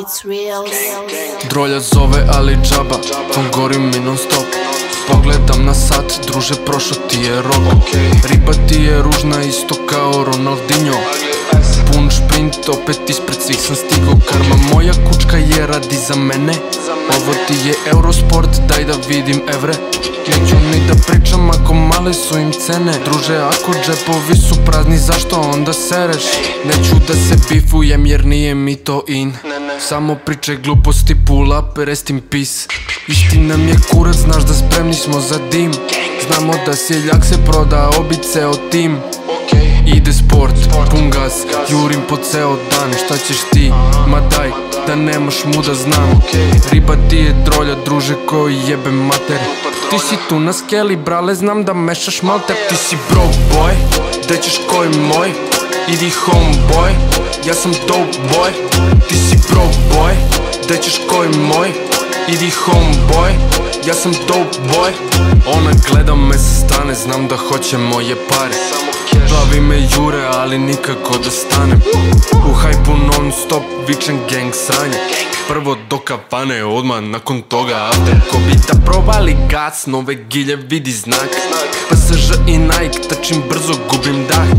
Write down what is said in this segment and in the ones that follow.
it's real. Drolja zove ali džaba, tom gorim mi non stop Pogledam na sat, druže prošo ti je rok. Riba ti je ružna isto kao Ronaldinho. Pun šprint, opet ispred svih sam stigo Karma moja kučka je radi za mene. Ovo ti je Eurosport, daj da vidim evre. Neću ni da pričam ako male su im cene. Druže ako džepovi su prazni zašto onda sereš? Neću da se bifujem jer nije mi to in Samo priče gluposti pull up rest in peace. Isti nam je kurac znaš da spremni smo za dim. Znamo da sjeljak se proda obi ceo tim. Ide sport, pun gas, jurim po ceo dan Šta ćeš ti, ma daj, da nemaš muda znam. Riba ti je drolja, druže koji jebe mater. Ti si tu na skeli, brale, znam da mešaš malter Ti si broke boy, gde ćeš koji moj? Idi home boy, ja sam dope boy Ti si broke boy, gde ćeš koji moj? Idi home boy, ja sam dope boy. Ona gleda me sa strane, znam da hoće moje pare. Glavi me jure, ali nikako da stanem. U hajpu non stop, vičem gang sranje. Prvo do kafane, odmah nakon toga after. Ko bi da provali gas, nove gilje vidi znak. PSG i Nike, trčim brzo, gubim dah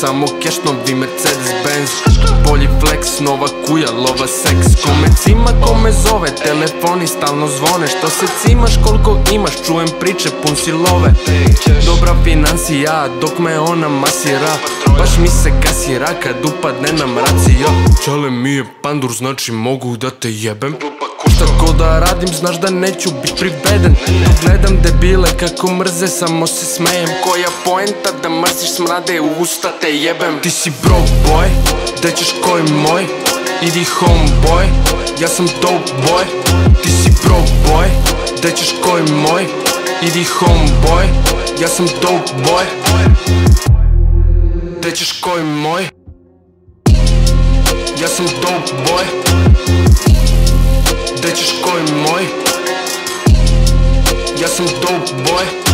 samo cash, novi Mercedes Benz Bolji flex, nova kuja, lova seks Kome cima, kome zove, telefoni stalno zvone. Što se cimaš, koliko imaš, čujem priče, pun si love. Dobra financija, dok me ona masira. Baš mi se kasira kad upadne nam racio Čale mi je pandur, znači mogu da te jebem da radim, znaš da neću bit priveden. Tu gledam debile kako mrze, samo se smejem. Koja poenta da mrziš smrade, u usta te jebem? Ti si broke boy, gde ćeš koji moj? Idi home boy, ja sam dope boy. Ti si broke boy, gde ćeš koji moj? Idi home boy, ja sam dope boy. Gde ćeš koji moj? Ja sam dope boy дечишко е мой. Јас сум доуп бой